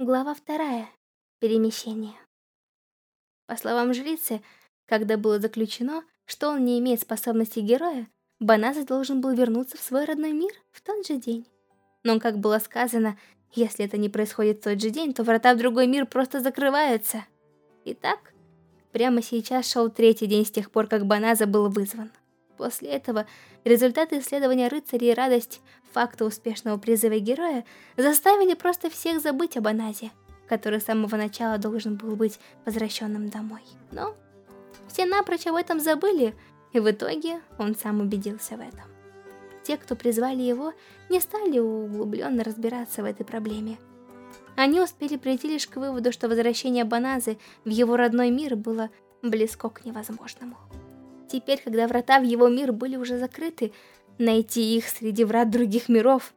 Глава вторая. Перемещение. По словам жрицы, когда было заключено, что он не имеет способности героя, Баназа должен был вернуться в свой родной мир в тот же день. Но, как было сказано, если это не происходит в тот же день, то врата в другой мир просто закрываются. Итак, прямо сейчас шел третий день с тех пор, как Баназа был вызван. После этого результаты исследования рыцарей и радость факта успешного призыва героя заставили просто всех забыть об Аназе, который с самого начала должен был быть возвращенным домой. Но все напрочь об этом забыли, и в итоге он сам убедился в этом. Те, кто призвали его, не стали углубленно разбираться в этой проблеме. Они успели прийти лишь к выводу, что возвращение Баназы в его родной мир было близко к невозможному. Теперь, когда врата в его мир были уже закрыты, найти их среди врат других миров,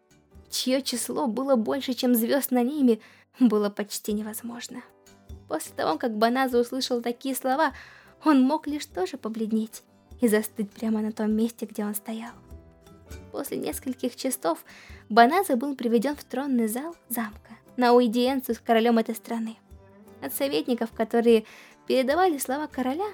чье число было больше, чем звезд на небе, было почти невозможно. После того, как Баназа услышал такие слова, он мог лишь тоже побледнеть и застыть прямо на том месте, где он стоял. После нескольких часов Баназа был приведен в тронный зал замка на аудиенцию с королем этой страны. От советников, которые передавали слова короля,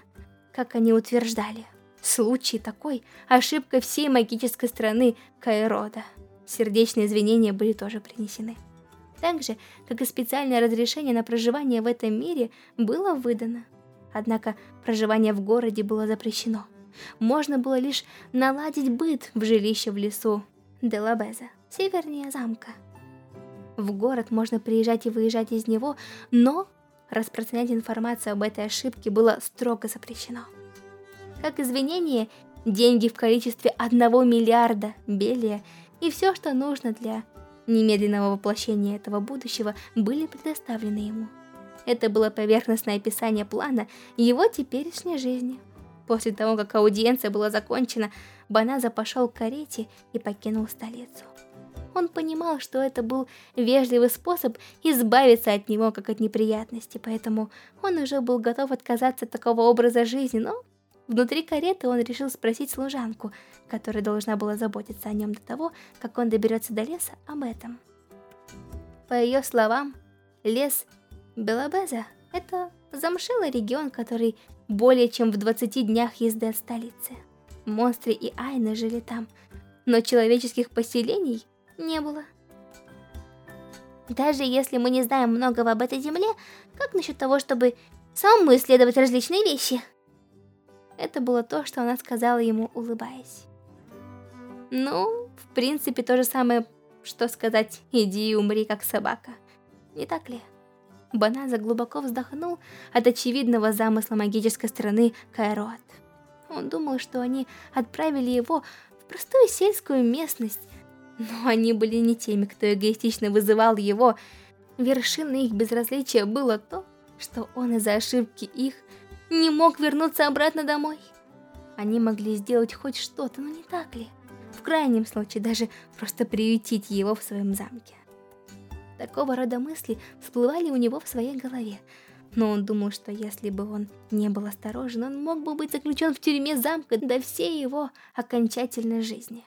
как они утверждали. Случай такой – ошибка всей магической страны Кайрода. Сердечные извинения были тоже принесены. Так же, как и специальное разрешение на проживание в этом мире было выдано. Однако проживание в городе было запрещено. Можно было лишь наладить быт в жилище в лесу Делабеза, севернее замка. В город можно приезжать и выезжать из него, но распространять информацию об этой ошибке было строго запрещено. Как извинение, деньги в количестве 1 миллиарда белия и все, что нужно для немедленного воплощения этого будущего, были предоставлены ему. Это было поверхностное описание плана его теперешней жизни. После того, как аудиенция была закончена, Баназа пошел к карете и покинул столицу. Он понимал, что это был вежливый способ избавиться от него, как от неприятности, поэтому он уже был готов отказаться от такого образа жизни, но внутри кареты он решил спросить служанку, которая должна была заботиться о нем до того, как он доберется до леса, об этом. По ее словам, лес Белабеза – это замшилый регион, который более чем в 20 днях езды от столицы. Монстры и айны жили там, но человеческих поселений – не было. Даже если мы не знаем многого об этой земле, как насчет того, чтобы самому исследовать различные вещи? Это было то, что она сказала ему, улыбаясь. Ну, в принципе, то же самое, что сказать «иди и умри, как собака». Не так ли? Баназа глубоко вздохнул от очевидного замысла магической страны Кайроат. Он думал, что они отправили его в простую сельскую местность, но они были не теми, кто эгоистично вызывал его. Вершиной их безразличия было то, что он из-за ошибки их не мог вернуться обратно домой. Они могли сделать хоть что-то, но не так ли? В крайнем случае даже просто приютить его в своем замке. Такого рода мысли всплывали у него в своей голове, но он думал, что если бы он не был осторожен, он мог бы быть заключен в тюрьме замка до всей его окончательной жизни.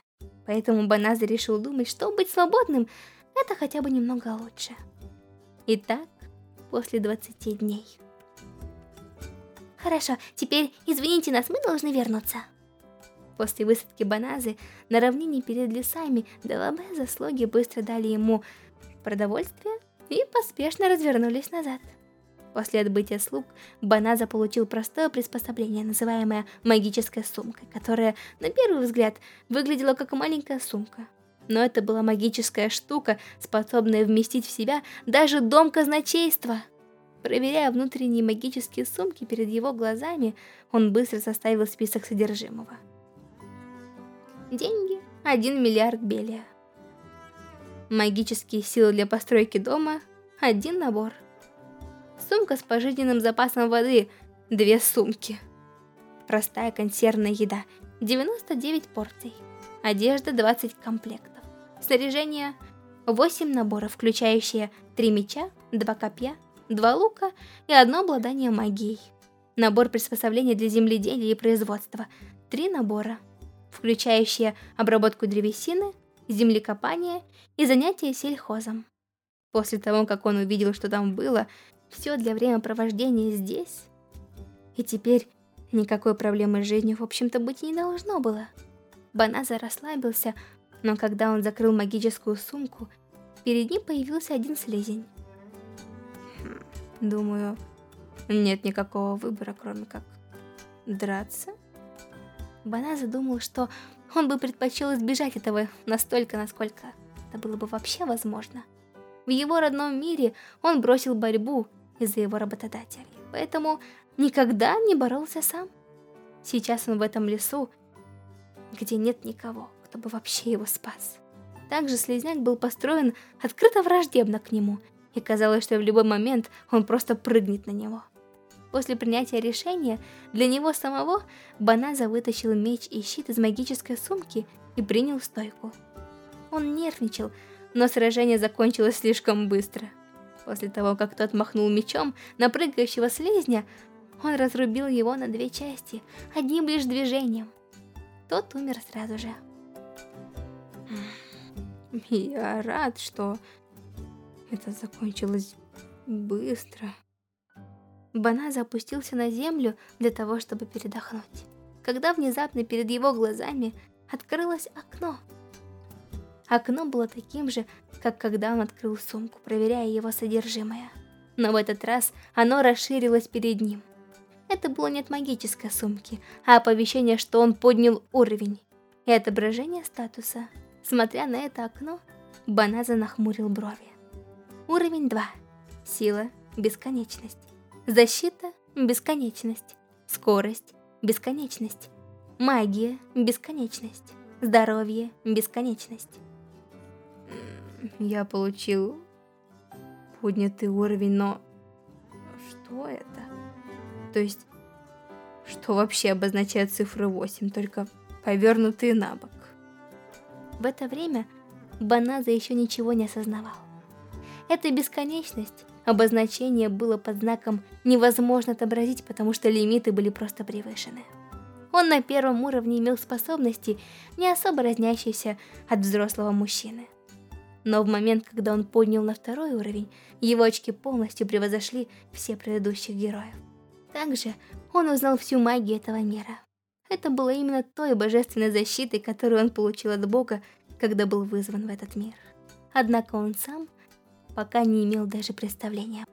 Поэтому Баназа решил думать, что быть свободным – это хотя бы немного лучше. Итак, после 20 дней. Хорошо, теперь извините нас, мы должны вернуться. После высадки Баназы на равнине перед лесами Делабеза слуги быстро дали ему продовольствие и поспешно развернулись назад. После отбытия слуг Баназа получил простое приспособление, называемое магической сумкой, которая, на первый взгляд, выглядела как маленькая сумка. Но это была магическая штука, способная вместить в себя даже дом казначейства. Проверяя внутренние магические сумки перед его глазами, он быстро составил список содержимого. Деньги – 1 миллиард белия. Магические силы для постройки дома – один набор – Сумка с пожизненным запасом воды. Две сумки. Простая консервная еда. 99 порций. Одежда 20 комплектов. Снаряжение 8 наборов, включающие 3 меча, 2 копья, 2 лука и одно обладание магией. Набор приспособлений для земледелия и производства. 3 набора, включающие обработку древесины, землекопание и занятия сельхозом. После того, как он увидел, что там было, все для времяпровождения здесь. И теперь никакой проблемы с жизнью, в общем-то, быть не должно было. Баназа расслабился, но когда он закрыл магическую сумку, перед ним появился один слизень. Думаю, нет никакого выбора, кроме как драться. Баназа думал, что он бы предпочел избежать этого настолько, насколько это было бы вообще возможно. В его родном мире он бросил борьбу из-за его работодателей, поэтому никогда не боролся сам. Сейчас он в этом лесу, где нет никого, кто бы вообще его спас. Также слезняк был построен открыто враждебно к нему, и казалось, что в любой момент он просто прыгнет на него. После принятия решения для него самого Баназа вытащил меч и щит из магической сумки и принял стойку. Он нервничал, но сражение закончилось слишком быстро. После того, как тот махнул мечом на прыгающего слизня, он разрубил его на две части, одним лишь движением. Тот умер сразу же. Я рад, что это закончилось быстро. Баназа опустился на землю для того, чтобы передохнуть. Когда внезапно перед его глазами открылось окно. Окно было таким же, как когда он открыл сумку, проверяя его содержимое. Но в этот раз оно расширилось перед ним. Это было не от магической сумки, а оповещение, что он поднял уровень. И отображение статуса. Смотря на это окно, Баназа нахмурил брови. Уровень 2. Сила, бесконечность. Защита – бесконечность. Скорость – бесконечность. Магия – бесконечность. Здоровье – бесконечность. Я получил поднятый уровень, но... Что это? То есть, что вообще обозначает цифры 8, только повернутые на бок? В это время Баназа еще ничего не осознавал. Эта бесконечность Обозначение было под знаком «невозможно отобразить», потому что лимиты были просто превышены. Он на первом уровне имел способности, не особо разнящиеся от взрослого мужчины. Но в момент, когда он поднял на второй уровень, его очки полностью превозошли все предыдущих героев. Также он узнал всю магию этого мира. Это было именно той божественной защитой, которую он получил от Бога, когда был вызван в этот мир. Однако он сам пока не имел даже представления.